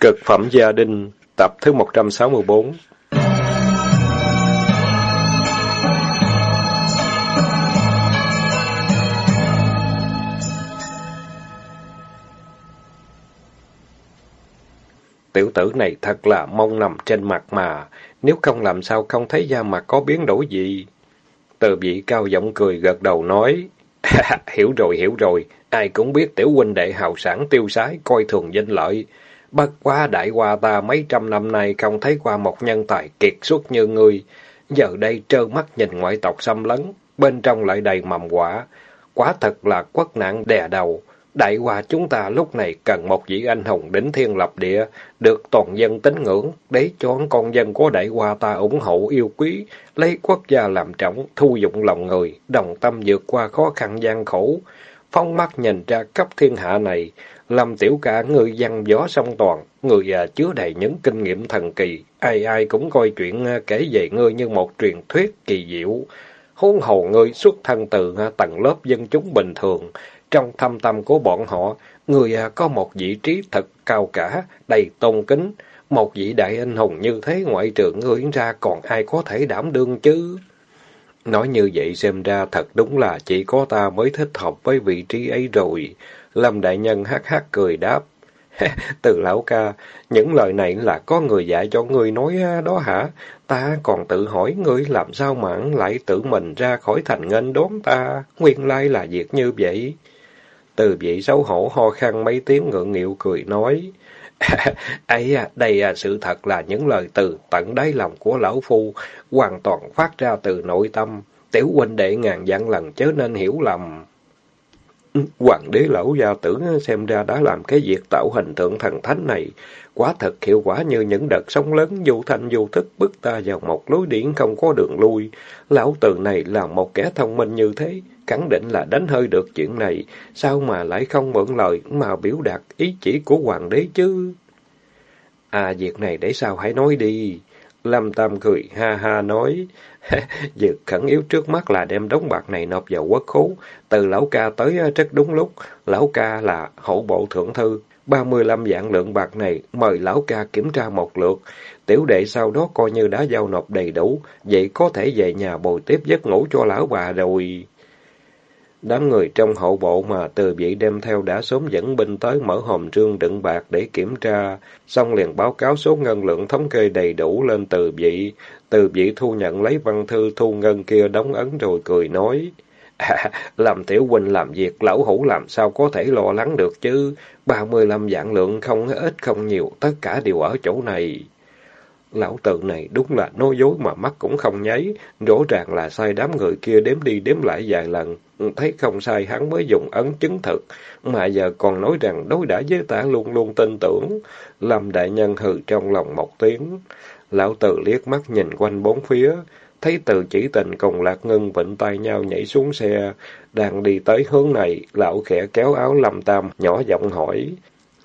Cực phẩm gia đình, tập thứ 164 Tiểu tử này thật là mong nằm trên mặt mà, nếu không làm sao không thấy da mặt có biến đổi gì. Từ vị cao giọng cười gật đầu nói, hiểu rồi, hiểu rồi, ai cũng biết tiểu huynh đệ hào sản tiêu sái, coi thường danh lợi. Bất quá đại qua ta mấy trăm năm nay không thấy qua một nhân tài kiệt xuất như ngươi. Giờ đây trơ mắt nhìn ngoại tộc xâm lấn, bên trong lại đầy mầm quả. Quả thật là quất nạn đè đầu. Đại qua chúng ta lúc này cần một vị anh hùng đỉnh thiên lập địa, được toàn dân tín ngưỡng, để cho con dân của đại qua ta ủng hộ yêu quý, lấy quốc gia làm trọng, thu dụng lòng người, đồng tâm vượt qua khó khăn gian khổ. Phong mắt nhìn ra cấp thiên hạ này, Lâm tiểu ca người văn gió song toàn, người à, chứa đầy những kinh nghiệm thần kỳ, ai ai cũng coi chuyện à, kể về ngươi như một truyền thuyết kỳ diệu. hôn hầu ngươi xuất thân từ à, tầng lớp dân chúng bình thường, trong thâm tâm của bọn họ, người à, có một vị trí thật cao cả, đầy tôn kính, một vị đại anh hùng như thế ngoại trưởng ngươi ra còn ai có thể đảm đương chứ? Nói như vậy xem ra thật đúng là chỉ có ta mới thích hợp với vị trí ấy rồi. Lâm Đại Nhân hát hát cười đáp. Từ lão ca, những lời này là có người dạy cho ngươi nói à, đó hả? Ta còn tự hỏi ngươi làm sao mà lại tự mình ra khỏi thành ngân đón ta? Nguyên lai là việc như vậy. Từ vị xấu hổ ho khăn mấy tiếng ngượng nghịu cười nói. ấy à, đây à, sự thật là những lời từ tận đáy lòng của lão phu, hoàn toàn phát ra từ nội tâm. Tiểu huynh đệ ngàn dặn lần chớ nên hiểu lầm. Hoàng đế lão gia tử xem ra đã làm cái việc tạo hình tượng thần thánh này, quá thật hiệu quả như những đợt sóng lớn vô thanh vô thức bước ta vào một lối điển không có đường lui. Lão tử này là một kẻ thông minh như thế, khẳng định là đánh hơi được chuyện này, sao mà lại không mượn lời mà biểu đạt ý chỉ của hoàng đế chứ? À, việc này để sao hãy nói đi. Lâm Tam cười ha ha nói, việc khẩn yếu trước mắt là đem đống bạc này nộp vào quốc khố. Từ lão ca tới ờ, rất đúng lúc, lão ca là hậu bộ thượng thư. ba mươi lăm vạn lượng bạc này mời lão ca kiểm tra một lượt. Tiểu đệ sau đó coi như đã giao nộp đầy đủ, vậy có thể về nhà bồi tiếp giấc ngủ cho lão bà rồi. Đám người trong hậu bộ mà từ vị đem theo đã sớm dẫn binh tới mở hòm trương đựng bạc để kiểm tra, xong liền báo cáo số ngân lượng thống kê đầy đủ lên từ vị. Từ vị thu nhận lấy văn thư thu ngân kia đóng ấn rồi cười nói. À, làm tiểu huynh làm việc, lão hủ làm sao có thể lo lắng được chứ? ba mươi lăm vạn lượng không ít không nhiều, tất cả đều ở chỗ này. Lão tự này đúng là nói dối mà mắt cũng không nháy, rõ ràng là sai đám người kia đếm đi đếm lại vài lần, thấy không sai hắn mới dùng ấn chứng thực, mà giờ còn nói rằng đối đã với ta luôn luôn tin tưởng. Lâm đại nhân hừ trong lòng một tiếng, lão tự liếc mắt nhìn quanh bốn phía, thấy từ chỉ tình cùng lạc ngân vịnh tay nhau nhảy xuống xe, đang đi tới hướng này, lão khẽ kéo áo Lâm Tam, nhỏ giọng hỏi.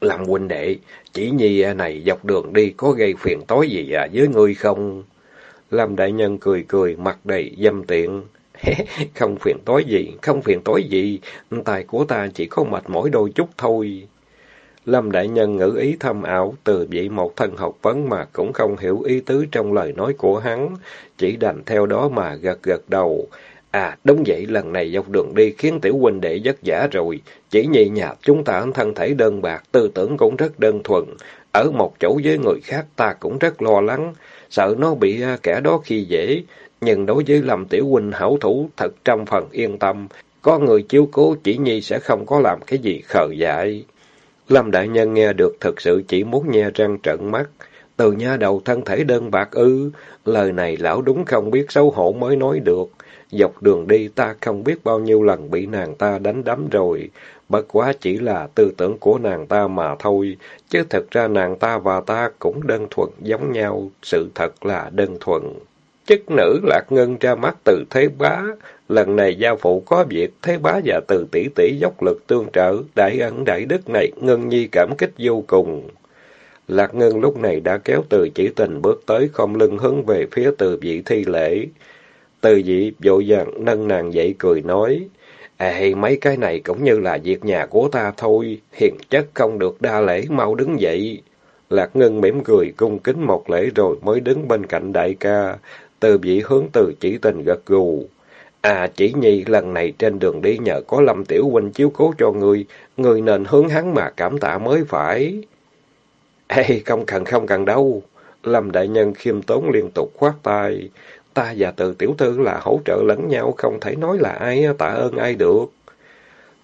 Làm huynh đệ, chỉ nhi này dọc đường đi có gây phiền tối gì à với ngươi không? Lâm đại nhân cười cười, mặt đầy dâm tiện. không phiền tối gì, không phiền tối gì, tài của ta chỉ có mệt mỏi đôi chút thôi. Lâm đại nhân ngữ ý thâm ảo, từ vị một thân học vấn mà cũng không hiểu ý tứ trong lời nói của hắn, chỉ đành theo đó mà gật gật đầu. À, đúng vậy, lần này dọc đường đi khiến tiểu huynh đệ vất vả rồi. Chỉ nhị nhà chúng ta thân thể đơn bạc, tư tưởng cũng rất đơn thuần. Ở một chỗ với người khác ta cũng rất lo lắng, sợ nó bị à, kẻ đó khi dễ. Nhưng đối với Lâm Tiểu Huynh hảo thủ thật trăm phần yên tâm, có người chiếu cố chỉ nhi sẽ không có làm cái gì khờ dại. Lâm Đại Nhân nghe được thật sự chỉ muốn nghe răng trận mắt. Từ nha đầu thân thể đơn bạc ư, lời này lão đúng không biết xấu hổ mới nói được. Dọc đường đi ta không biết bao nhiêu lần bị nàng ta đánh đấm rồi, bất quá chỉ là tư tưởng của nàng ta mà thôi, chứ thật ra nàng ta và ta cũng đơn thuần giống nhau, sự thật là đơn thuần. Chức nữ lạc ngân ra mắt từ thế bá, lần này gia phụ có việc, thế bá và từ tỷ tỷ dốc lực tương trợ, đại ẩn đại đức này, ngân nhi cảm kích vô cùng. Lạc ngân lúc này đã kéo từ chỉ tình bước tới không lưng hướng về phía từ vị thi lễ. Từ dị vội vàng nâng nàng dậy cười nói, Ê, mấy cái này cũng như là việc nhà của ta thôi, hiền chất không được đa lễ, mau đứng dậy. Lạc Ngân mỉm cười cung kính một lễ rồi mới đứng bên cạnh đại ca. Từ vị hướng từ chỉ tình gật gù. À chỉ nhi lần này trên đường đi nhờ có Lâm Tiểu Huynh chiếu cố cho người, người nên hướng hắn mà cảm tạ mới phải. Ê, không cần không cần đâu. Lâm Đại Nhân khiêm tốn liên tục khoát tay. Ta và từ tiểu thư là hỗ trợ lẫn nhau, không thể nói là ai tạ ơn ai được.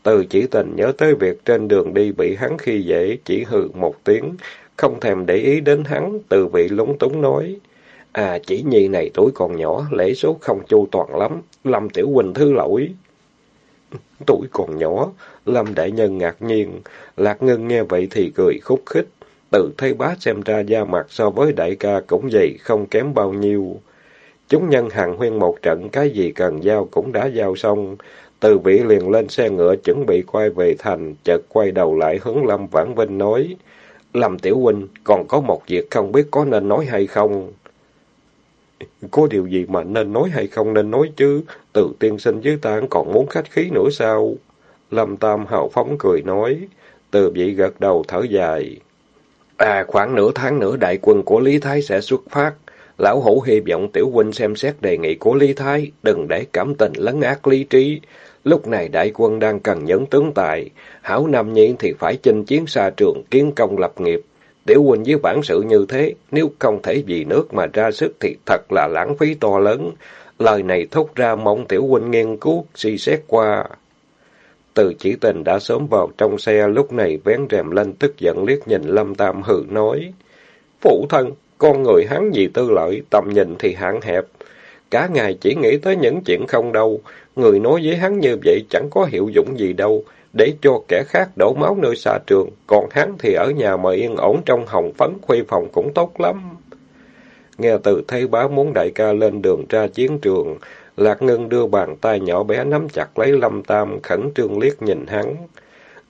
Từ chỉ tình nhớ tới việc trên đường đi bị hắn khi dễ, chỉ hừ một tiếng, không thèm để ý đến hắn, từ vị lúng túng nói. À, chỉ nhi này tuổi còn nhỏ, lễ số không chu toàn lắm, Lâm Tiểu Quỳnh thứ lỗi. tuổi còn nhỏ, Lâm Đại Nhân ngạc nhiên, Lạc Ngân nghe vậy thì cười khúc khích. Từ thấy bá xem ra da mặt so với đại ca cũng vậy, không kém bao nhiêu. Chúng nhân hàng huyên một trận, cái gì cần giao cũng đã giao xong. Từ vị liền lên xe ngựa chuẩn bị quay về thành, chợt quay đầu lại hướng Lâm Vãn Vinh nói. Lâm Tiểu Huynh, còn có một việc không biết có nên nói hay không? Có điều gì mà nên nói hay không nên nói chứ? Từ tiên sinh với ta còn muốn khách khí nữa sao? Lâm Tam hào phóng cười nói. Từ vị gật đầu thở dài. À, khoảng nửa tháng nữa đại quân của Lý Thái sẽ xuất phát. Lão Hữu hy vọng Tiểu Huynh xem xét đề nghị của Lý Thái, đừng để cảm tình lấn ác lý trí. Lúc này đại quân đang cần những tướng tài, hảo nam nhiên thì phải chinh chiến xa trường, kiến công lập nghiệp. Tiểu huynh với bản sự như thế, nếu không thể vì nước mà ra sức thì thật là lãng phí to lớn. Lời này thốt ra mong tiểu huynh nghiên cứu, suy xét qua. Từ chỉ tình đã sớm vào trong xe, lúc này vén rèm lên tức giận liếc nhìn Lâm Tam hừ nói. Phụ thân, con người hắn gì tư lợi, tầm nhìn thì hạn hẹp. Cả ngày chỉ nghĩ tới những chuyện không đâu, người nói với hắn như vậy chẳng có hiệu dụng gì đâu, để cho kẻ khác đổ máu nơi xa trường, còn hắn thì ở nhà mà yên ổn trong hồng phấn khuê phòng cũng tốt lắm. Nghe từ thấy bá muốn đại ca lên đường ra chiến trường, Lạc Ngân đưa bàn tay nhỏ bé nắm chặt lấy Lâm Tam, khẩn trương liếc nhìn hắn.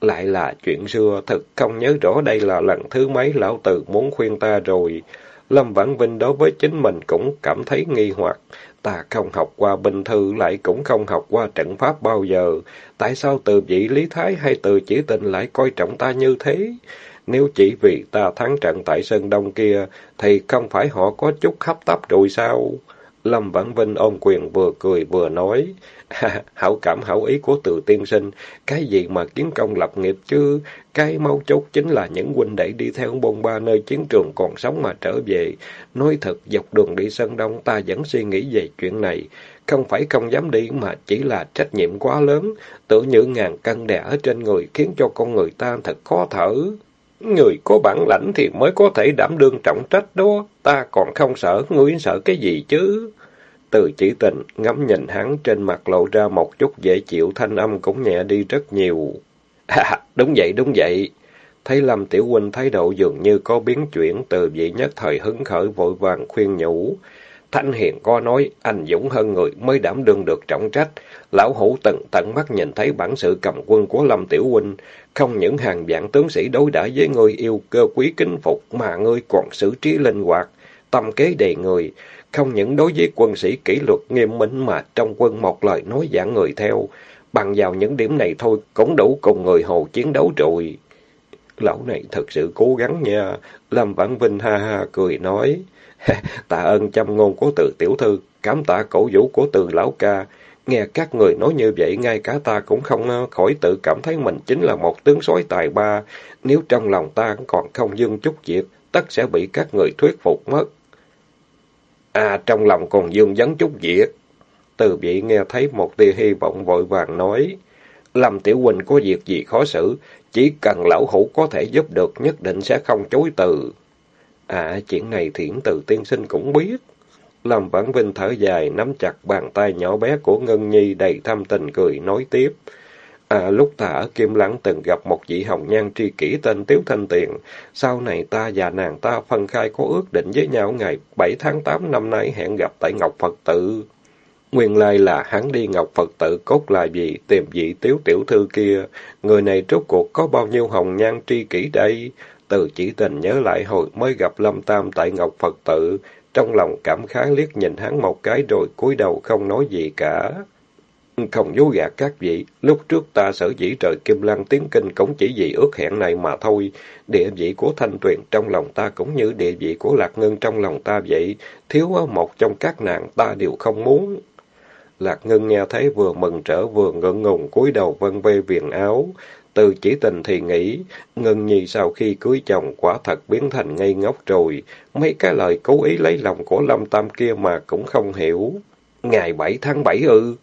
Lại là chuyện xưa, thật không nhớ rõ đây là lần thứ mấy lão tử muốn khuyên ta rồi. Lâm Vãn Vinh đối với chính mình cũng cảm thấy nghi hoặc. Ta không học qua binh thư, lại cũng không học qua trận pháp bao giờ. Tại sao từ vị Lý Thái hay từ chỉ tình lại coi trọng ta như thế? Nếu chỉ vì ta thắng trận tại Sơn Đông kia, thì không phải họ có chút hấp tấp rồi sao? Lâm Vãn Vinh ôm quyền vừa cười vừa nói. hảo cảm hảo ý của từ tiên sinh, cái gì mà kiến công lập nghiệp chứ, cái mấu chốt chính là những huynh đệ đi theo bôn ba nơi chiến trường còn sống mà trở về. Nói thật, dọc đường đi Sơn Đông ta vẫn suy nghĩ về chuyện này, không phải không dám đi mà chỉ là trách nhiệm quá lớn, tự như ngàn cân đè ở trên người khiến cho con người ta thật khó thở. Người có bản lãnh thì mới có thể đảm đương trọng trách đó, ta còn không sợ, ngươi sợ cái gì chứ? Từ chỉ tình, ngắm nhìn hắn trên mặt lộ ra một chút dễ chịu, thanh âm cũng nhẹ đi rất nhiều. À, đúng vậy, đúng vậy. Thấy Lâm Tiểu Huynh thái độ dường như có biến chuyển, từ vị nhất thời hứng khởi vội vàng khuyên nhủ. Thanh Hiền có nói, anh dũng hơn người mới đảm đương được trọng trách. Lão Hữu tận tận mắt nhìn thấy bản sự cầm quân của Lâm Tiểu Huynh, không những hàng vạn tướng sĩ đối đãi với người yêu cơ quý kính phục, mà ngươi còn xử trí linh hoạt, tâm kế đề người, không những đối với quân sĩ kỷ luật nghiêm minh mà trong quân một lời nói giảng người theo, bằng vào những điểm này thôi cũng đủ cùng người hồ chiến đấu rồi. Lão này thật sự cố gắng nha. Lâm Vãn Vinh ha ha cười nói. tạ ơn chăm ngôn của từ tiểu thư, cảm tạ cổ vũ của từ lão ca. Nghe các người nói như vậy, ngay cả ta cũng không ờ, khỏi tự cảm thấy mình chính là một tướng sói tài ba. Nếu trong lòng ta còn không dương chút việc, tất sẽ bị các người thuyết phục mất. À, trong lòng còn dương vấn chút việc. Từ vị nghe thấy một tia hy vọng vội vàng nói. Lâm Tiểu huỳnh có việc gì khó xử, chỉ cần lão hủ có thể giúp được nhất định sẽ không chối từ. À, chuyện này thiển từ tiên sinh cũng biết. Lâm Vãn Vinh thở dài, nắm chặt bàn tay nhỏ bé của Ngân Nhi đầy thâm tình cười nói tiếp. À, lúc ta ở Kim Lãng từng gặp một vị hồng nhan tri kỷ tên Tiếu Thanh Tiền. Sau này ta và nàng ta phân khai có ước định với nhau ngày 7 tháng 8 năm nay hẹn gặp tại Ngọc Phật Tự. Nguyên lai là hắn đi Ngọc Phật Tự cốt là gì, tìm vị Tiếu Tiểu Thư kia. Người này rốt cuộc có bao nhiêu hồng nhan tri kỷ đây? Từ chỉ tình nhớ lại hồi mới gặp Lâm Tam tại Ngọc Phật Tự. Trong lòng cảm khái liếc nhìn hắn một cái rồi cúi đầu không nói gì cả. Không dối gạt các vị, lúc trước ta sở dĩ trời Kim lan tiến kinh cũng chỉ vì ước hẹn này mà thôi. Địa vị của Thanh Tuyền trong lòng ta cũng như địa vị của Lạc Ngân trong lòng ta vậy. Thiếu một trong các nàng ta đều không muốn. Lạc Ngân nghe thấy vừa mừng trở vừa ngượng ngùng cúi đầu vân vê viền áo. Từ chỉ tình thì nghĩ, Ngân Nhi sau khi cưới chồng quả thật biến thành ngây ngốc rồi. Mấy cái lời cố ý lấy lòng của Lâm Tam kia mà cũng không hiểu. Ngày 7 tháng 7 ư?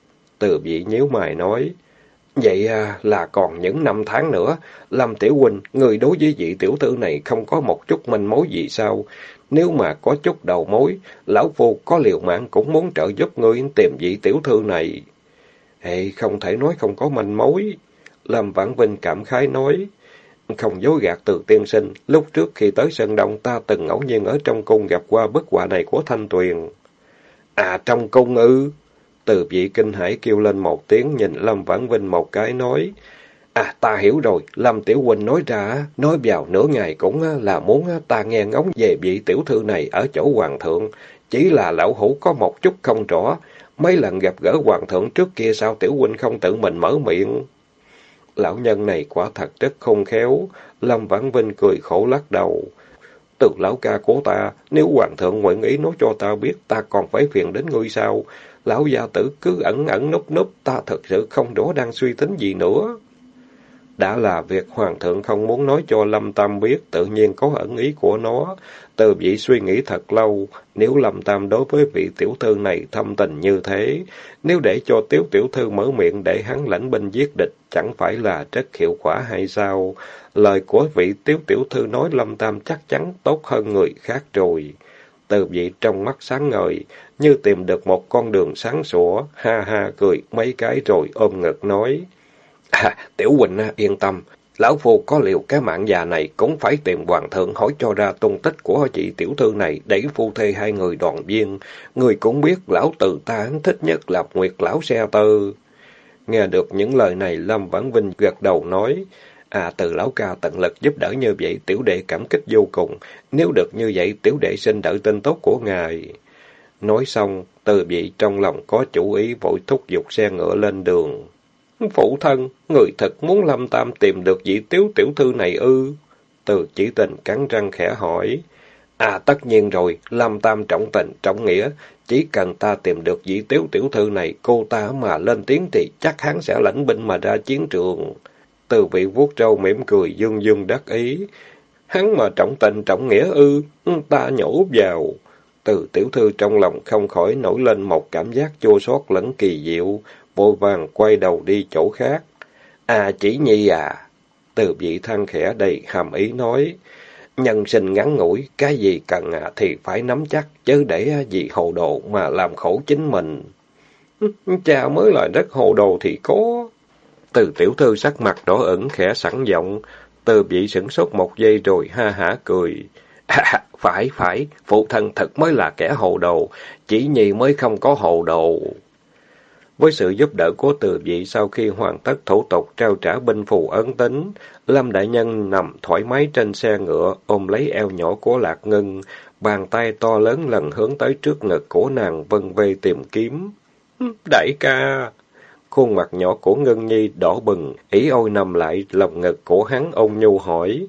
Từ vị nhíu mày nói. Vậy à, là còn những năm tháng nữa. Lâm Tiểu Huynh, người đối với vị tiểu thư này không có một chút manh mối gì sao? Nếu mà có chút đầu mối, lão phu có liều mạng cũng muốn trợ giúp ngươi tìm vị tiểu thư này. Hệ, không thể nói không có manh mối. Lâm Vãn Vinh cảm khái nói. Không dối gạt từ tiên sinh, lúc trước khi tới sân đông ta từng ngẫu nhiên ở trong cung gặp qua bức họa này của Thanh Tuyền. À, trong cung ư? Từ vị kinh hải kêu lên một tiếng nhìn Lâm Vãn Vinh một cái nói. À ta hiểu rồi, Lâm Tiểu Huynh nói ra, nói vào nửa ngày cũng là muốn ta nghe ngóng về vị tiểu thư này ở chỗ Hoàng thượng. Chỉ là lão hủ có một chút không rõ, mấy lần gặp gỡ Hoàng thượng trước kia sao Tiểu Huynh không tự mình mở miệng. Lão nhân này quả thật rất không khéo, Lâm Vãn Vinh cười khổ lắc đầu. Từ lão ca của ta, nếu Hoàng thượng nguyện ý nói cho ta biết, ta còn phải phiền đến ngươi sao? Lão gia tử cứ ẩn ẩn núp núp, ta thật sự không rõ đang suy tính gì nữa. Đã là việc hoàng thượng không muốn nói cho Lâm Tam biết, tự nhiên có ẩn ý của nó. Từ vị suy nghĩ thật lâu, nếu Lâm Tam đối với vị tiểu thư này thâm tình như thế, nếu để cho tiểu tiểu thư mở miệng để hắn lãnh binh giết địch, chẳng phải là rất hiệu quả hay sao? Lời của vị tiểu tiểu thư nói Lâm Tam chắc chắn tốt hơn người khác rồi. Từ vị trong mắt sáng ngời, như tìm được một con đường sáng sủa, ha ha cười mấy cái rồi ôm ngực nói. À, Tiểu Quỳnh à, yên tâm, Lão Phu có liệu cái mạng già này cũng phải tìm Hoàng thượng hỏi cho ra tung tích của chị tiểu thư này để phu thê hai người đoàn viên. Người cũng biết lão từ ta thích nhất là Nguyệt lão xe tư Nghe được những lời này, Lâm Vãn Vinh gật đầu nói, À, từ lão ca tận lực giúp đỡ như vậy, tiểu đệ cảm kích vô cùng. Nếu được như vậy, tiểu đệ xin đợi tin tốt của ngài. Nói xong, từ vị trong lòng có chủ ý vội thúc giục xe ngựa lên đường. Phụ thân, người thật muốn Lâm Tam tìm được vị tiếu tiểu thư này ư? Từ chỉ tình cắn răng khẽ hỏi. À tất nhiên rồi, Lâm Tam trọng tình, trọng nghĩa. Chỉ cần ta tìm được vị tiếu tiểu thư này, cô ta mà lên tiếng thì chắc hắn sẽ lãnh binh mà ra chiến trường. Từ vị vuốt râu mỉm cười dương dương đắc ý. Hắn mà trọng tình trọng nghĩa ư, ta nhổ vào. Từ tiểu thư trong lòng không khỏi nổi lên một cảm giác chua xót lẫn kỳ diệu, vội vàng quay đầu đi chỗ khác. À chỉ nhi à, từ vị than khẽ đầy hàm ý nói, nhân sinh ngắn ngủi, cái gì cần à thì phải nắm chắc, chứ để à, gì hồ đồ mà làm khổ chính mình. Cha mới là rất hồ đồ thì có. Từ tiểu thư sắc mặt đỏ ẩn khẽ sẵn giọng, từ vị sửng sốt một giây rồi ha hả cười. À, à phải, phải, phụ thân thật mới là kẻ hồ đồ, chỉ nhi mới không có hồ đồ. Với sự giúp đỡ của từ vị sau khi hoàn tất thủ tục trao trả binh phù ấn tính, Lâm Đại Nhân nằm thoải mái trên xe ngựa, ôm lấy eo nhỏ của Lạc Ngân, bàn tay to lớn lần hướng tới trước ngực của nàng vân vê tìm kiếm. Đại ca! Khuôn mặt nhỏ của Ngân Nhi đỏ bừng, ý ôi nằm lại lòng ngực của hắn ôn nhu hỏi.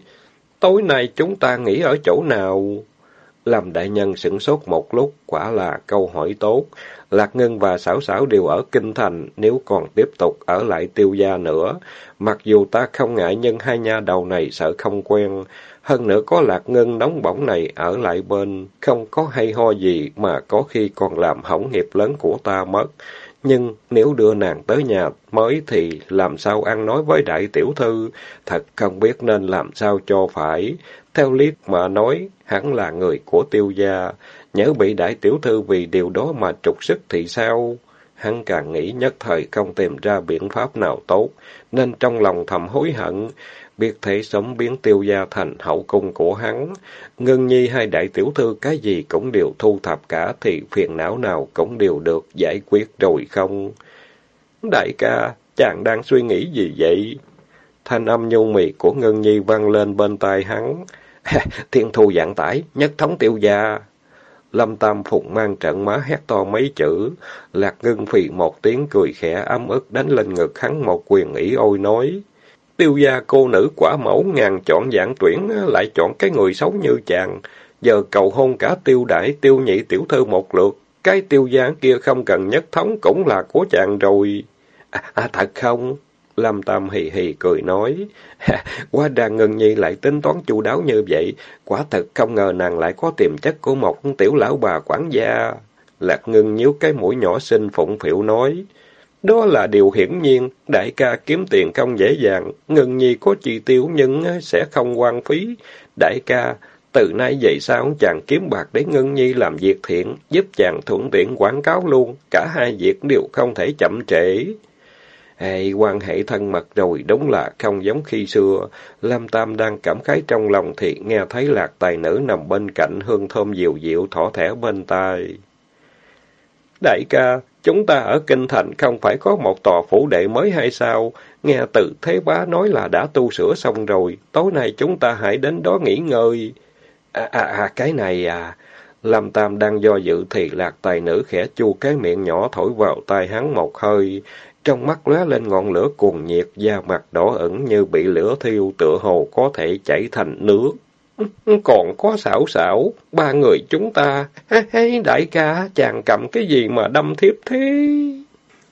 Tối nay chúng ta nghỉ ở chỗ nào? làm đại nhân sửng sốt một lúc, quả là câu hỏi tốt. Lạc Ngân và Sảo Sảo đều ở Kinh Thành, nếu còn tiếp tục ở lại tiêu gia nữa. Mặc dù ta không ngại nhưng hai nha đầu này sợ không quen. Hơn nữa có Lạc Ngân nóng bỏng này ở lại bên, không có hay ho gì mà có khi còn làm hỏng nghiệp lớn của ta mất. Nhưng nếu đưa nàng tới nhà mới thì làm sao ăn nói với đại tiểu thư, thật không biết nên làm sao cho phải. Theo liếc mà nói, hắn là người của tiêu gia, nhớ bị đại tiểu thư vì điều đó mà trục sức thì sao? Hắn càng nghĩ nhất thời không tìm ra biện pháp nào tốt, nên trong lòng thầm hối hận, biết thế sống biến tiêu gia thành hậu cung của hắn. Ngân nhi hai đại tiểu thư cái gì cũng đều thu thập cả thì phiền não nào cũng đều được giải quyết rồi không? Đại ca, chàng đang suy nghĩ gì vậy? Thanh âm nhu mì của Ngân Nhi vang lên bên tai hắn. Thiên thu dạng tải, nhất thống tiêu gia. Lâm Tam Phụng mang trận má hét to mấy chữ. Lạc ngưng phì một tiếng cười khẽ âm ức đánh lên ngực hắn một quyền ỉ ôi nói. Tiêu gia cô nữ quả mẫu ngàn chọn dạng tuyển lại chọn cái người xấu như chàng. Giờ cầu hôn cả tiêu đại tiêu nhị tiểu thư một lượt. Cái tiêu gia kia không cần nhất thống cũng là của chàng rồi. À, à thật không? Lâm Tam hì hì cười nói, quá ra Ngân Nhi lại tính toán chu đáo như vậy, quả thật không ngờ nàng lại có tiềm chất của một tiểu lão bà quản gia. Lạc Ngân nhíu cái mũi nhỏ xinh phụng phịu nói, đó là điều hiển nhiên, đại ca kiếm tiền không dễ dàng, Ngân Nhi có chi tiêu nhưng ờ, sẽ không quan phí. Đại ca, từ nay về sau chàng kiếm bạc để Ngân Nhi làm việc thiện, giúp chàng thuận tiện quảng cáo luôn, cả hai việc đều không thể chậm trễ. Hay quan hệ thân mật rồi, đúng là không giống khi xưa. lam Tam đang cảm khái trong lòng thì nghe thấy lạc tài nữ nằm bên cạnh hương thơm dịu dịu thỏ thẻ bên tai. Đại ca, chúng ta ở Kinh Thành không phải có một tòa phủ đệ mới hay sao? Nghe từ Thế Bá nói là đã tu sửa xong rồi, tối nay chúng ta hãy đến đó nghỉ ngơi. À, à, à cái này à... Lâm Tam đang do dự thì lạc tài nữ khẽ chu cái miệng nhỏ thổi vào tai hắn một hơi, trong mắt lóe lên ngọn lửa cuồng nhiệt, da mặt đỏ ẩn như bị lửa thiêu, tựa hồ có thể chảy thành nước. Còn có xảo xảo, ba người chúng ta, đại ca, chàng cầm cái gì mà đâm thiếp thế?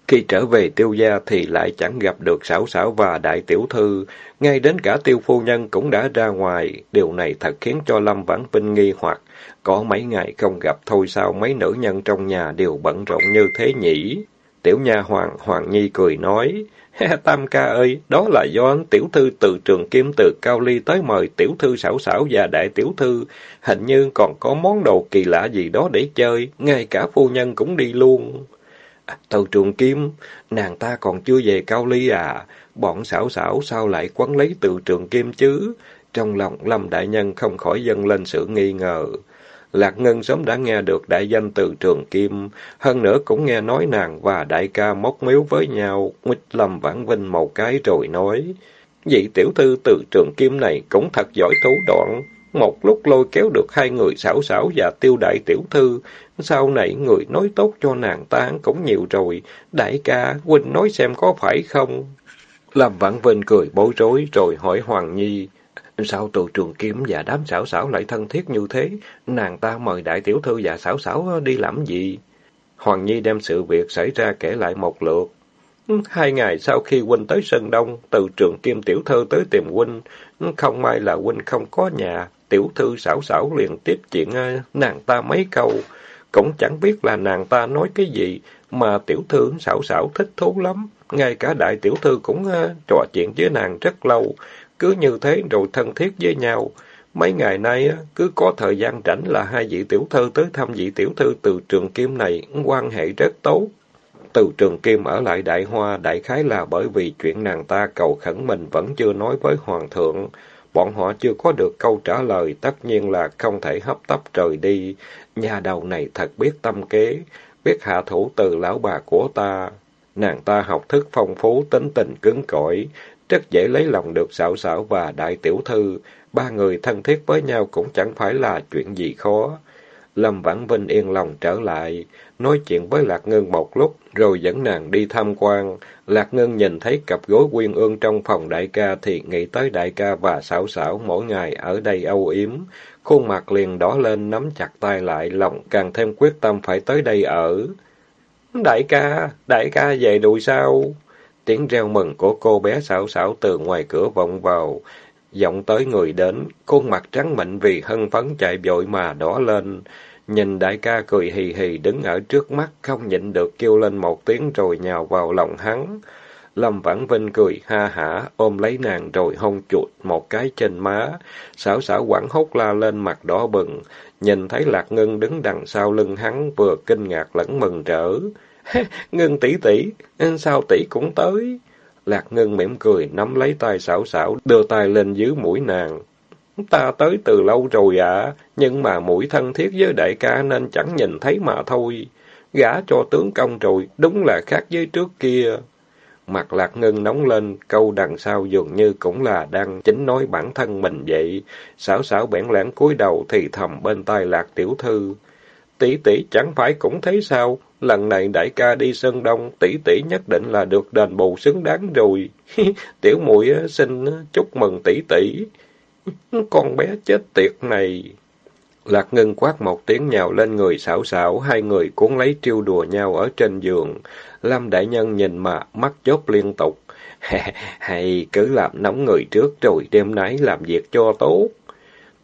Khi trở về tiêu gia thì lại chẳng gặp được xảo xảo và đại tiểu thư, ngay đến cả tiêu phu nhân cũng đã ra ngoài. Điều này thật khiến cho Lâm Vãn Vinh nghi hoặc, có mấy ngày không gặp thôi sao mấy nữ nhân trong nhà đều bận rộn như thế nhỉ? Tiểu nha hoàng, Hoàng Nhi cười nói, Tam ca ơi, đó là do tiểu thư từ trường kim từ Cao Ly tới mời tiểu thư xảo xảo và đại tiểu thư. Hình như còn có món đồ kỳ lạ gì đó để chơi, ngay cả phu nhân cũng đi luôn. À, từ trường kim, nàng ta còn chưa về Cao Ly à? Bọn xảo xảo sao lại quấn lấy từ trường kim chứ? Trong lòng Lâm Đại Nhân không khỏi dâng lên sự nghi ngờ. Lạc Ngân sớm đã nghe được đại danh từ Trường Kim, hơn nữa cũng nghe nói nàng và đại ca móc miếu với nhau, nguyết Lâm Vãn Vinh một cái rồi nói. Vị tiểu thư từ Trường Kim này cũng thật giỏi thủ đoạn, một lúc lôi kéo được hai người xảo xảo và tiêu đại tiểu thư, sau này người nói tốt cho nàng ta cũng nhiều rồi, đại ca, huynh nói xem có phải không? Lâm Vãn Vinh cười bối rối rồi hỏi Hoàng Nhi, Sao từ trường kiếm và đám xảo xảo lại thân thiết như thế? Nàng ta mời đại tiểu thư và xảo xảo đi làm gì? Hoàng Nhi đem sự việc xảy ra kể lại một lượt. Hai ngày sau khi huynh tới Sơn Đông, từ trường kim tiểu thư tới tìm huynh. Không may là huynh không có nhà. Tiểu thư xảo xảo liền tiếp chuyện à, nàng ta mấy câu. Cũng chẳng biết là nàng ta nói cái gì, mà tiểu thư xảo xảo thích thú lắm. Ngay cả đại tiểu thư cũng à, trò chuyện với nàng rất lâu. Cứ như thế rồi thân thiết với nhau. Mấy ngày nay, cứ có thời gian rảnh là hai vị tiểu thư tới thăm vị tiểu thư từ trường kim này, quan hệ rất tốt. Từ trường kim ở lại đại hoa, đại khái là bởi vì chuyện nàng ta cầu khẩn mình vẫn chưa nói với hoàng thượng. Bọn họ chưa có được câu trả lời, tất nhiên là không thể hấp tấp rời đi. Nhà đầu này thật biết tâm kế, biết hạ thủ từ lão bà của ta. Nàng ta học thức phong phú, tính tình cứng cỏi, rất dễ lấy lòng được xảo xảo và đại tiểu thư, ba người thân thiết với nhau cũng chẳng phải là chuyện gì khó. Lâm Vãn Vinh yên lòng trở lại, nói chuyện với Lạc Ngân một lúc, rồi dẫn nàng đi tham quan. Lạc Ngân nhìn thấy cặp gối quyên ương trong phòng đại ca thì nghĩ tới đại ca và xảo xảo mỗi ngày ở đây âu yếm. Khuôn mặt liền đỏ lên nắm chặt tay lại, lòng càng thêm quyết tâm phải tới đây ở. Đại ca, đại ca về đùi sao? Tiếng reo mừng của cô bé xảo xảo từ ngoài cửa vọng vào, giọng tới người đến, khuôn mặt trắng mịn vì hân phấn chạy vội mà đỏ lên. Nhìn đại ca cười hì hì đứng ở trước mắt, không nhịn được kêu lên một tiếng rồi nhào vào lòng hắn. Lâm Vãn Vinh cười ha hả, ôm lấy nàng rồi hôn chuột một cái trên má. Xảo xảo quảng hốt la lên mặt đỏ bừng, nhìn thấy Lạc Ngân đứng đằng sau lưng hắn vừa kinh ngạc lẫn mừng rỡ. Ngân tỷ tỷ, sao tỷ cũng tới? Lạc Ngân mỉm cười, nắm lấy tay xảo xảo, đưa tay lên dưới mũi nàng. Ta tới từ lâu rồi ạ, nhưng mà mũi thân thiết với đại ca nên chẳng nhìn thấy mà thôi. Gả cho tướng công rồi, đúng là khác với trước kia. Mặt Lạc Ngân nóng lên, câu đằng sau dường như cũng là đang chính nói bản thân mình vậy. Xảo xảo bẽn lẽn cúi đầu thì thầm bên tai Lạc Tiểu Thư. tỷ tỷ chẳng phải cũng thấy sao? Lần này đại ca đi Sơn Đông, tỷ tỷ nhất định là được đền bù xứng đáng rồi. Tiểu muội xin chúc mừng tỷ tỷ. Con bé chết tiệt này. Lạc Ngân quát một tiếng nhào lên người xảo xảo, hai người cuốn lấy trêu đùa nhau ở trên giường. Lâm Đại Nhân nhìn mà, mắt chớp liên tục. Hay cứ làm nóng người trước rồi đêm nay làm việc cho tốt.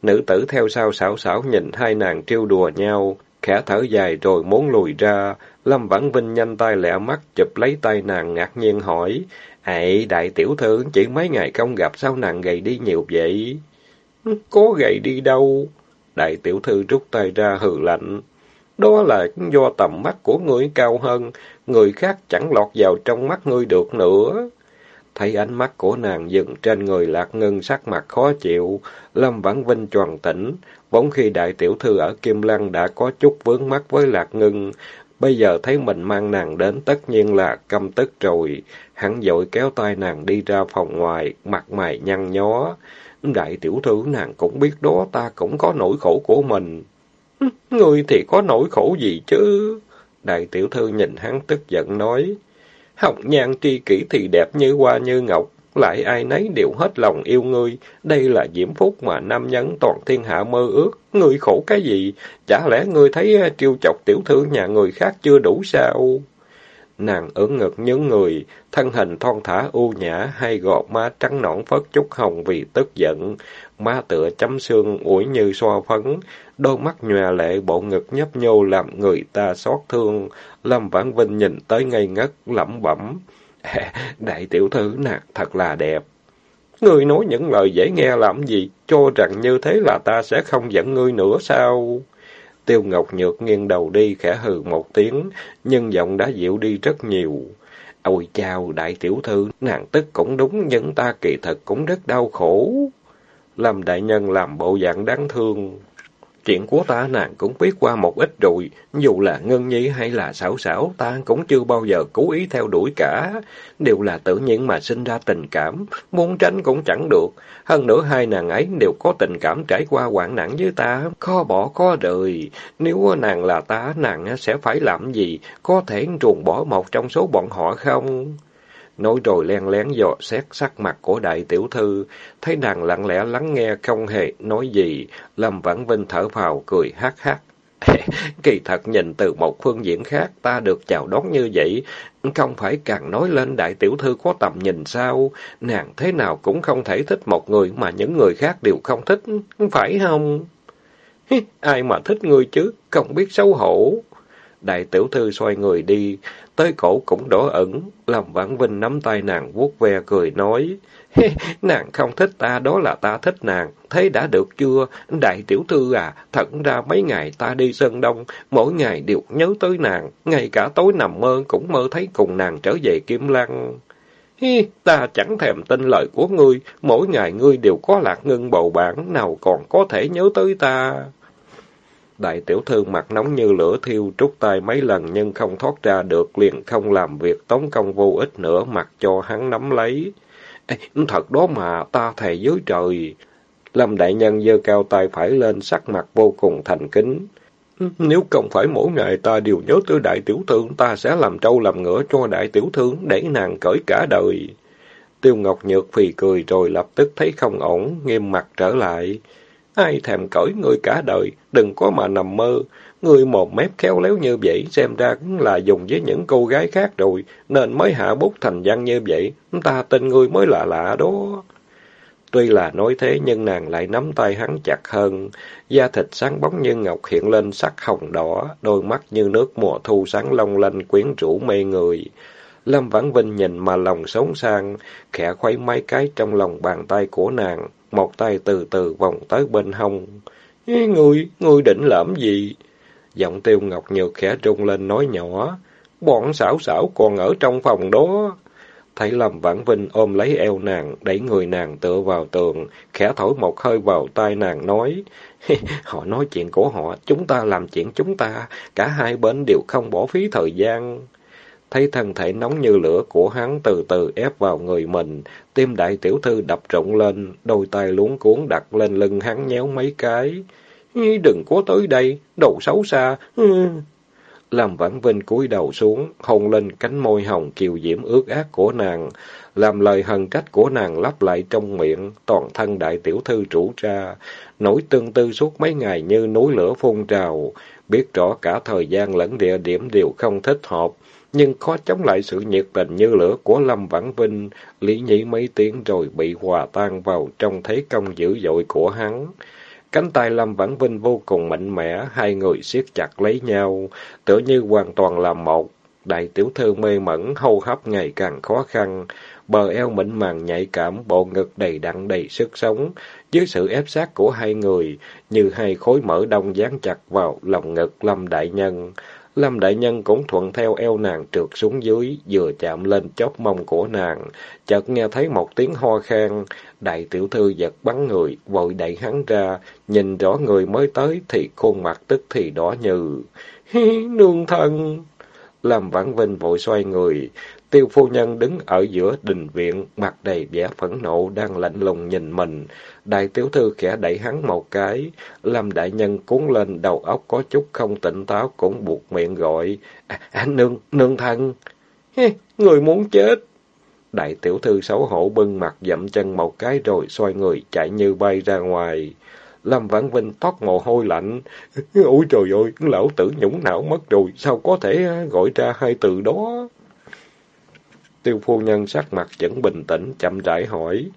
Nữ tử theo sau xảo xảo nhìn hai nàng trêu đùa nhau, khẽ thở dài rồi muốn lùi ra. Lâm Vãn Vinh nhanh tay lẹ mắt chụp lấy tay nàng ngạc nhiên hỏi. Hãy đại tiểu thư chỉ mấy ngày không gặp sao nàng gầy đi nhiều vậy? Có gầy đi đâu? Đại tiểu thư rút tay ra hừ lạnh. Đó là do tầm mắt của ngươi cao hơn, người khác chẳng lọt vào trong mắt ngươi được nữa. Thấy ánh mắt của nàng dừng trên người lạc ngân sắc mặt khó chịu, Lâm Vãn Vinh tròn tỉnh, vốn khi đại tiểu thư ở Kim Lăng đã có chút vướng mắt với lạc ngân, bây giờ thấy mình mang nàng đến tất nhiên là căm tức rồi, hắn dội kéo tay nàng đi ra phòng ngoài, mặt mày nhăn nhó. Đại tiểu thư nàng cũng biết đó ta cũng có nỗi khổ của mình. Ngươi thì có nỗi khổ gì chứ? Đại tiểu thư nhìn hắn tức giận nói. Hồng nhan tri kỷ thì đẹp như hoa như ngọc, lại ai nấy đều hết lòng yêu ngươi. Đây là diễm phúc mà nam nhân toàn thiên hạ mơ ước. Ngươi khổ cái gì? Chả lẽ ngươi thấy triêu chọc tiểu thư nhà người khác chưa đủ sao? Nàng ở ngực nhớ người, thân hình thon thả u nhã, hai gò má trắng nõn phớt chút hồng vì tức giận, má tựa chấm xương ủi như xoa phấn, đôi mắt nhòe lệ bộ ngực nhấp nhô làm người ta xót thương. Lâm Vãn Vinh nhìn tới ngây ngất, lẩm bẩm. Đại tiểu thư nè, thật là đẹp. Ngươi nói những lời dễ nghe làm gì, cho rằng như thế là ta sẽ không giận ngươi nữa sao? Tiêu Ngọc Nhược nghiêng đầu đi, khẽ hừ một tiếng, nhưng giọng đã dịu đi rất nhiều. Ôi chào, đại tiểu thư, nàng tức cũng đúng, nhưng ta kỳ thật cũng rất đau khổ. Lâm đại nhân làm bộ dạng đáng thương. Chuyện của ta nàng cũng biết qua một ít rồi, dù là ngân nhi hay là xảo xảo, ta cũng chưa bao giờ cố ý theo đuổi cả. Đều là tự nhiên mà sinh ra tình cảm, muốn tránh cũng chẳng được. Hơn nữa hai nàng ấy đều có tình cảm trải qua hoạn nạn với ta, khó bỏ khó đời. Nếu nàng là ta, nàng sẽ phải làm gì? Có thể ruồng bỏ một trong số bọn họ không? Nói rồi len lén dò xét sắc mặt của đại tiểu thư, thấy nàng lặng lẽ lắng nghe không hề nói gì, Lâm Vãn Vinh thở vào cười hát hát. Kỳ thật nhìn từ một phương diện khác, ta được chào đón như vậy, không phải càng nói lên đại tiểu thư có tầm nhìn sao, nàng thế nào cũng không thể thích một người mà những người khác đều không thích, phải không? Ai mà thích ngươi chứ, không biết xấu hổ. Đại tiểu thư xoay người đi, tới cổ cũng đỏ ẩn. Lâm Vãn Vinh nắm tay nàng vuốt ve cười nói, nàng không thích ta, đó là ta thích nàng, thế đã được chưa? Đại tiểu thư à, thật ra mấy ngày ta đi Sơn Đông, mỗi ngày đều nhớ tới nàng, ngay cả tối nằm mơ cũng mơ thấy cùng nàng trở về Kim Lăng. Hi, ta chẳng thèm tin lời của ngươi, mỗi ngày ngươi đều có lạc ngưng bầu bản, nào còn có thể nhớ tới ta. Đại tiểu thư mặt nóng như lửa thiêu, trút tay mấy lần nhưng không thoát ra được, liền không làm việc tốn công vô ích nữa, mặc cho hắn nắm lấy. Ê, thật đó mà, ta thề dưới trời. Lâm đại nhân giơ cao tay phải lên, sắc mặt vô cùng thành kính. Nếu không phải mỗi ngày ta đều nhớ tới đại tiểu thư, ta sẽ làm trâu làm ngựa cho đại tiểu thư, để nàng cởi cả đời. Tiêu Ngọc Nhược phì cười rồi lập tức thấy không ổn, nghiêm mặt trở lại. Ai thèm cõi ngươi cả đời, đừng có mà nằm mơ. Ngươi một mép khéo léo như vậy, xem ra cũng là dùng với những cô gái khác rồi, nên mới hạ bút thành văn như vậy. Ta tin ngươi mới lạ lạ đó. Tuy là nói thế nhưng nàng lại nắm tay hắn chặt hơn, da thịt sáng bóng như ngọc hiện lên sắc hồng đỏ, đôi mắt như nước mùa thu sáng long lanh quyến rũ mê người. Lâm Vãn Vinh nhìn mà lòng sống sang, khẽ khuấy mấy cái trong lòng bàn tay của nàng, một tay từ từ vòng tới bên hông. Ngươi, ngươi định làm gì? Giọng tiêu ngọc nhược khẽ trung lên nói nhỏ. Bọn xảo xảo còn ở trong phòng đó. Thấy Lâm Vãn Vinh ôm lấy eo nàng, đẩy người nàng tựa vào tường, khẽ thổi một hơi vào tai nàng nói. họ nói chuyện của họ, chúng ta làm chuyện chúng ta, cả hai bên đều không bỏ phí thời gian. Thấy thân thể nóng như lửa của hắn từ từ ép vào người mình, tim đại tiểu thư đập rộng lên, đôi tay luống cuốn đặt lên lưng hắn nhéo mấy cái. Đừng có tới đây, đầu xấu xa. làm Vãn Vinh cúi đầu xuống, hôn lên cánh môi hồng kiều diễm ướt át của nàng, làm lời hận trách của nàng lắp lại trong miệng, toàn thân đại tiểu thư trụ ra, nổi tương tư suốt mấy ngày như núi lửa phun trào, biết rõ cả thời gian lẫn địa điểm đều không thích hợp, nhưng khó chống lại sự nhiệt tình như lửa của Lâm Vãn Vinh, lý nhĩ mấy tiếng rồi bị hòa tan vào trong thế công dữ dội của hắn. Cánh tay Lâm Vãn Vinh vô cùng mạnh mẽ, hai người siết chặt lấy nhau, tựa như hoàn toàn là một. Đại tiểu thư mê mẩn, hô hấp ngày càng khó khăn, bờ eo mịn màng nhạy cảm, bộ ngực đầy đặn đầy sức sống, dưới sự ép sát của hai người, như hai khối mỡ đông dán chặt vào lòng ngực Lâm Đại Nhân. Lâm Đại Nhân cũng thuận theo eo nàng trượt xuống dưới, vừa chạm lên chóp mông của nàng, chợt nghe thấy một tiếng ho khan, đại tiểu thư giật bắn người, vội đẩy hắn ra, nhìn rõ người mới tới thì khuôn mặt tức thì đỏ như. Hi, nương thân! Lâm Vãn Vinh vội xoay người, Tiêu phu nhân đứng ở giữa đình viện, mặt đầy vẻ phẫn nộ, đang lạnh lùng nhìn mình. Đại tiểu thư khẽ đẩy hắn một cái. Lâm đại nhân cuốn lên, đầu óc có chút không tỉnh táo, cũng buộc miệng gọi. À, à, nương, nương thân. người muốn chết. Đại tiểu thư xấu hổ bưng mặt dậm chân một cái rồi xoay người chạy như bay ra ngoài. Lâm Vãn Vinh toát mồ hôi lạnh. Ôi trời ơi, lão tử nhũng não mất rồi, sao có thể à, gọi ra hai từ đó? Tiêu phu nhân sắc mặt vẫn bình tĩnh, chậm rãi hỏi.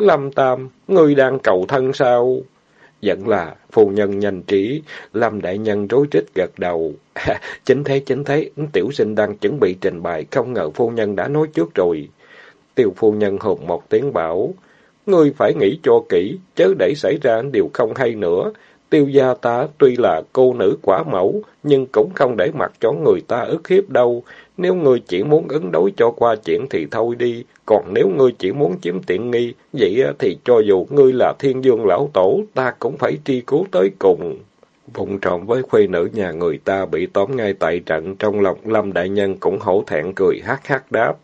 Lâm Tam, ngươi đang cầu thân sao? Vẫn là phu nhân nhanh trí, Lâm Đại Nhân rối trích gật đầu. chính thế, chính thế, tiểu sinh đang chuẩn bị trình bày, không ngờ phu nhân đã nói trước rồi. Tiêu phu nhân hồn một tiếng bảo, ngươi phải nghĩ cho kỹ, chớ để xảy ra điều không hay nữa. Tiêu gia ta tuy là cô nữ quả mẫu, nhưng cũng không để mặt cho người ta ức hiếp đâu. Nếu ngươi chỉ muốn ứng đối cho qua chuyện thì thôi đi, còn nếu ngươi chỉ muốn chiếm tiện nghi, vậy thì cho dù ngươi là thiên dương lão tổ, ta cũng phải tri cứu tới cùng. Vụng trộm với khuê nữ nhà người ta bị tóm ngay tại trận, trong lòng Lâm Đại Nhân cũng hổ thẹn cười hát hát đáp.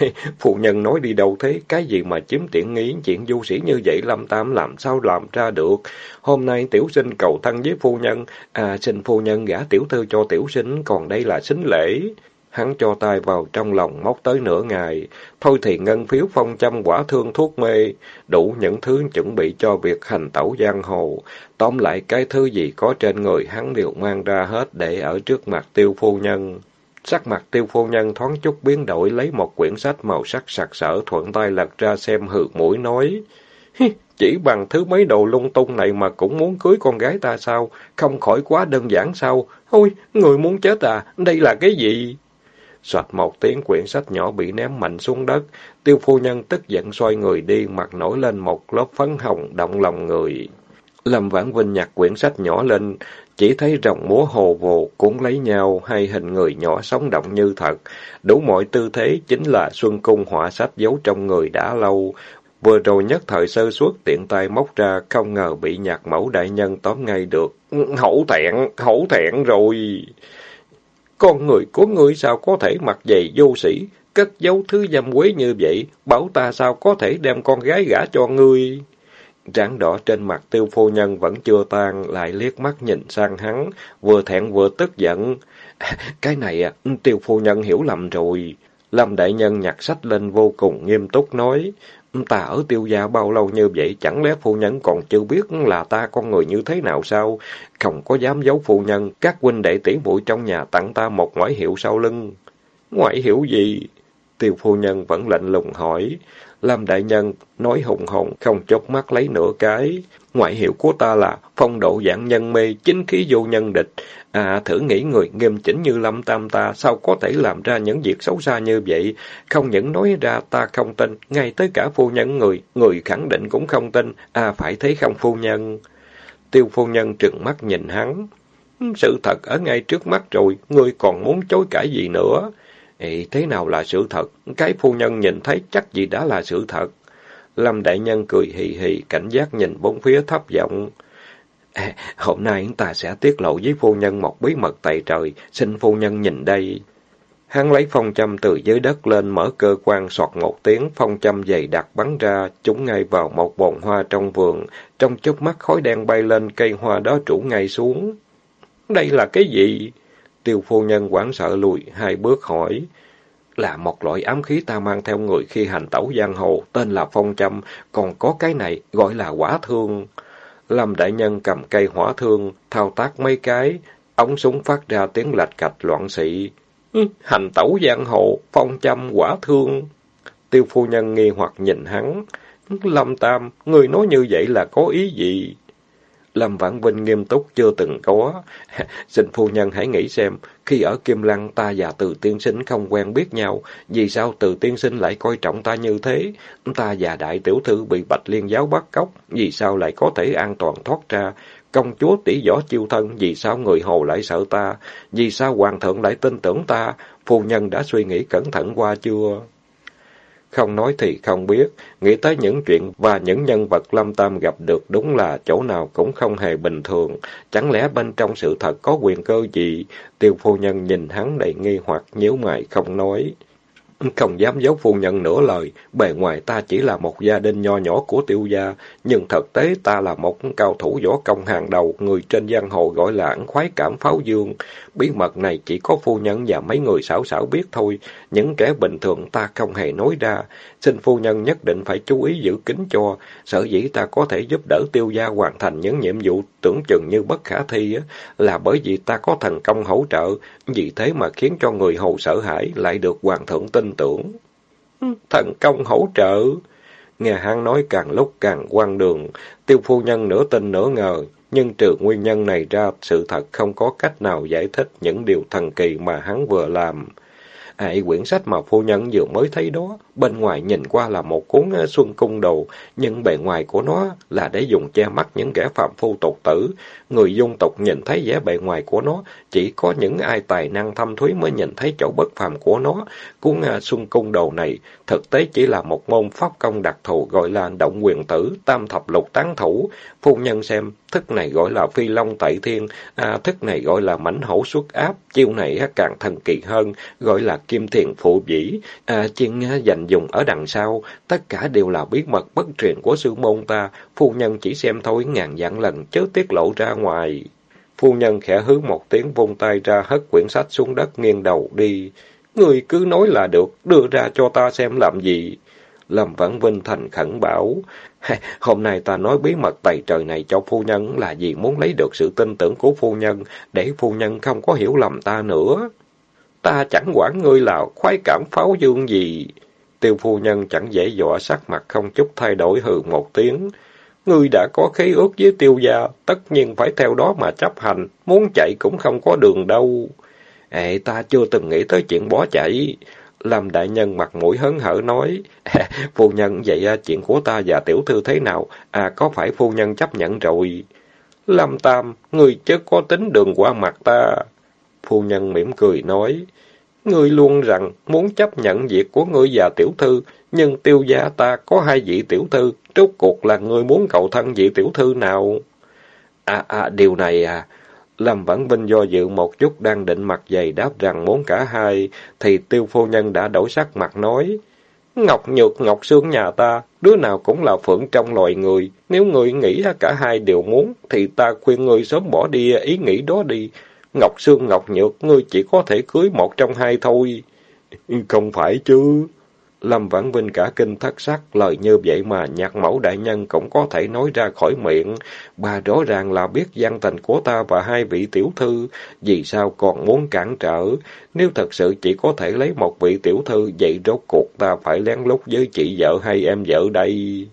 Phụ nhân nói đi đâu thế, cái gì mà chiếm tiện nghi, chuyện du sĩ như vậy Lâm Tam làm sao làm ra được. Hôm nay tiểu sinh cầu thân với phu nhân, à xin phu nhân gả tiểu thư cho tiểu sinh, còn đây là xính lễ. Hắn cho tay vào trong lòng móc tới nửa ngày. Thôi thì ngân phiếu phong châm quả thương thuốc mê, đủ những thứ chuẩn bị cho việc hành tẩu giang hồ. Tóm lại cái thứ gì có trên người hắn đều mang ra hết để ở trước mặt tiêu phu nhân. Sắc mặt tiêu phu nhân thoáng chút biến đổi lấy một quyển sách màu sắc sặc sỡ thuận tay lật ra xem hừ mũi nói. Chỉ bằng thứ mấy đồ lung tung này mà cũng muốn cưới con gái ta sao? Không khỏi quá đơn giản sao? Ôi, người muốn chết à? Đây là cái gì? Soạt một tiếng quyển sách nhỏ bị ném mạnh xuống đất. Tiêu phu nhân tức giận xoay người đi, mặt nổi lên một lớp phấn hồng, động lòng người. Lâm Vãn Vinh nhặt quyển sách nhỏ lên, chỉ thấy rồng múa hồ vồ cuốn lấy nhau, hai hình người nhỏ sống động như thật. Đủ mọi tư thế chính là xuân cung họa sách giấu trong người đã lâu. Vừa rồi nhất thời sơ suất tiện tay móc ra, không ngờ bị nhạc mẫu đại nhân tóm ngay được. Hổ thẹn, hổ thẹn rồi! Con người của ngươi sao có thể mặc giày vô sĩ, cất giấu thứ dâm quế như vậy, bảo ta sao có thể đem con gái gả cho ngươi? Trán đỏ trên mặt tiêu phu nhân vẫn chưa tan, lại liếc mắt nhìn sang hắn, vừa thẹn vừa tức giận. Cái này à, tiêu phu nhân hiểu lầm rồi. Lâm đại nhân nhặt sách lên vô cùng nghiêm túc nói, ta ở tiêu gia bao lâu như vậy, chẳng lẽ phu nhân còn chưa biết là ta con người như thế nào sao? Không có dám giấu phu nhân, các huynh đệ tỷ muội trong nhà tặng ta một ngoại hiệu sau lưng. Ngoại hiệu gì? Tiêu phu nhân vẫn lạnh lùng hỏi. Lâm đại nhân nói hùng hồn, không chớp mắt lấy nửa cái. Ngoại hiệu của ta là phong độ dạng nhân mê, chính khí vô nhân địch. À, thử nghĩ người nghiêm chỉnh như Lâm Tam ta, sao có thể làm ra những việc xấu xa như vậy? Không những nói ra ta không tin, ngay tới cả phu nhân người, người khẳng định cũng không tin. À, phải thấy không phu nhân? Tiêu phu nhân trừng mắt nhìn hắn. Sự thật ở ngay trước mắt rồi, ngươi còn muốn chối cãi gì nữa? Ý, thế nào là sự thật? Cái phu nhân nhìn thấy chắc gì đã là sự thật. Lâm Đại Nhân cười hì hì, cảnh giác nhìn bốn phía thấp giọng. À, hôm nay ta sẽ tiết lộ với phu nhân một bí mật tại trời, xin phu nhân nhìn đây. Hắn lấy phong châm từ dưới đất lên mở cơ quan soạt một tiếng, phong châm dày đặc bắn ra, chúng ngay vào một bồn hoa trong vườn. Trong chớp mắt khói đen bay lên, cây hoa đó trụ ngay xuống. Đây là cái gì? Tiêu phu nhân quảng sợ lùi, hai bước hỏi. Là một loại ám khí ta mang theo người khi hành tẩu giang hồ, tên là phong châm, còn có cái này gọi là quả thương. Lâm đại nhân cầm cây hỏa thương, thao tác mấy cái, ống súng phát ra tiếng lạch cạch loạn xị. Ừ, hành tẩu giang hồ, phong châm quả thương. Tiêu phu nhân nghi hoặc nhìn hắn. Lâm Tam, người nói như vậy là có ý gì? Lâm Vãn Vinh nghiêm túc chưa từng có. Xin phu nhân hãy nghĩ xem, khi ở Kim Lăng ta và từ tiên sinh không quen biết nhau, vì sao từ tiên sinh lại coi trọng ta như thế? Ta và đại tiểu thư bị bạch liên giáo bắt cóc, vì sao lại có thể an toàn thoát ra? Công chúa tỷ võ chiêu thân, vì sao người hồ lại sợ ta? Vì sao hoàng thượng lại tin tưởng ta? Phu nhân đã suy nghĩ cẩn thận qua chưa? Không nói thì không biết, nghĩ tới những chuyện và những nhân vật Lâm Tam gặp được đúng là chỗ nào cũng không hề bình thường. Chẳng lẽ bên trong sự thật có quyền cơ gì? Tiêu phu nhân nhìn hắn đầy nghi hoặc nhíu mày không nói. Không dám giấu phu nhân nửa lời, bề ngoài ta chỉ là một gia đình nho nhỏ của tiêu gia, nhưng thực tế ta là một cao thủ võ công hàng đầu, người trên giang hồ gọi là ẩn khoái cảm pháo dương. Bí mật này chỉ có phu nhân và mấy người xảo xảo biết thôi, những kẻ bình thường ta không hề nói ra. Xin phu nhân nhất định phải chú ý giữ kín cho, sở dĩ ta có thể giúp đỡ tiêu gia hoàn thành những nhiệm vụ tưởng chừng như bất khả thi, là bởi vì ta có thành công hỗ trợ, vì thế mà khiến cho người hầu sợ hãi, lại được hoàng thượng tin tưởng. Thần công hỗ trợ. Nghe hắn nói càng lúc càng quan đường, tiêu phu nhân nửa tin nửa ngờ, nhưng trừ nguyên nhân này ra, sự thật không có cách nào giải thích những điều thần kỳ mà hắn vừa làm. À, hãy quyển sách mà phu nhân vừa mới thấy đó, bên ngoài nhìn qua là một cuốn ờ, xuân cung đồ, nhưng bề ngoài của nó là để dùng che mắt những kẻ phạm phu tục tử. Người dung tục nhìn thấy vẻ bề ngoài của nó, chỉ có những ai tài năng thâm thúy mới nhìn thấy chỗ bất phàm của nó. Cuốn ờ, xuân cung đồ này thực tế chỉ là một môn pháp công đặc thù gọi là động quyền tử, tam thập lục tán thủ. Phu nhân xem, thức này gọi là phi long tẩy thiên, à, thức này gọi là mảnh hổ xuất áp, chiêu này càng thần kỳ hơn, gọi là kim thiền phụ vĩ, à, chiên à, dành dùng ở đằng sau, tất cả đều là bí mật bất truyền của sư môn ta, phu nhân chỉ xem thôi ngàn dạng lần chớ tiết lộ ra ngoài. Phu nhân khẽ hứ một tiếng vung tay ra hất quyển sách xuống đất nghiêng đầu đi. Người cứ nói là được, đưa ra cho ta xem làm gì. Lâm Vãn Vinh thành khẩn bảo, hôm nay ta nói bí mật tày trời này cho phu nhân là vì muốn lấy được sự tin tưởng của phu nhân, để phu nhân không có hiểu lầm ta nữa. Ta chẳng quản ngươi là khoái cảm pháo dương gì. Tiêu phu nhân chẳng dễ dọa sắc mặt không chút thay đổi hừ một tiếng. Ngươi đã có khế ước với tiêu gia, tất nhiên phải theo đó mà chấp hành, muốn chạy cũng không có đường đâu. Ê, ta chưa từng nghĩ tới chuyện bỏ chạy. Lâm đại nhân mặt mũi hớn hở nói, phu nhân vậy à, chuyện của ta và tiểu thư thế nào, à có phải phu nhân chấp nhận rồi? Lâm Tam, người chứ có tính đường qua mặt ta. Phu nhân mỉm cười nói, Ngươi luôn rằng muốn chấp nhận việc của ngươi và tiểu thư, nhưng tiêu gia ta có hai vị tiểu thư, rốt cuộc là ngươi muốn cầu thân vị tiểu thư nào? À, à, điều này à, Lâm Vãn Vinh do dự một chút đang định mặt dày đáp rằng muốn cả hai, thì tiêu phu nhân đã đổi sắc mặt nói. Ngọc Nhược, Ngọc Sương nhà ta, đứa nào cũng là phượng trong loài người. Nếu người nghĩ cả hai đều muốn, thì ta khuyên người sớm bỏ đi ý nghĩ đó đi. Ngọc Sương Ngọc Nhược, ngươi chỉ có thể cưới một trong hai thôi. Không phải chứ. Lâm Vãn Vinh cả kinh thất sắc, lời như vậy mà nhạc mẫu đại nhân cũng có thể nói ra khỏi miệng. Bà rõ ràng là biết gian tình của ta và hai vị tiểu thư, vì sao còn muốn cản trở? Nếu thật sự chỉ có thể lấy một vị tiểu thư, vậy rốt cuộc ta phải lén lút với chị vợ hay em vợ đây?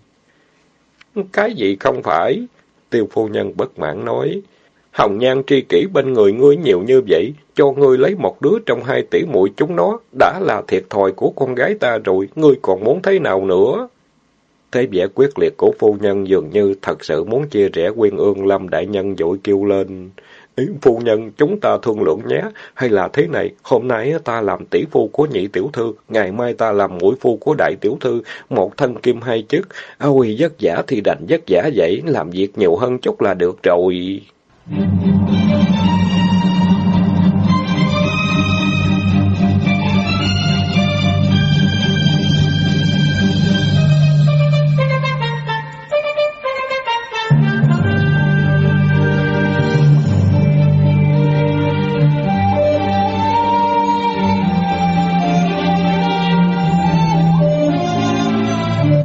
Cái gì không phải? Tiêu phu nhân bất mãn nói. Hồng nhan tri kỷ bên người ngươi nhiều như vậy, cho ngươi lấy một đứa trong hai tỷ muội chúng nó, đã là thiệt thòi của con gái ta rồi, ngươi còn muốn thế nào nữa? Thế vẻ quyết liệt của phu nhân dường như thật sự muốn chia rẽ quyên ương lâm đại nhân dội kêu lên. Ý, phu nhân, chúng ta thương lượng nhé. Hay là thế này, hôm nay ta làm tỷ phu của nhị tiểu thư, ngày mai ta làm mũi phu của đại tiểu thư, một thân kim hai chức. Ôi, vất giả thì đành vất giả vậy, làm việc nhiều hơn chút là được rồi. Thank you.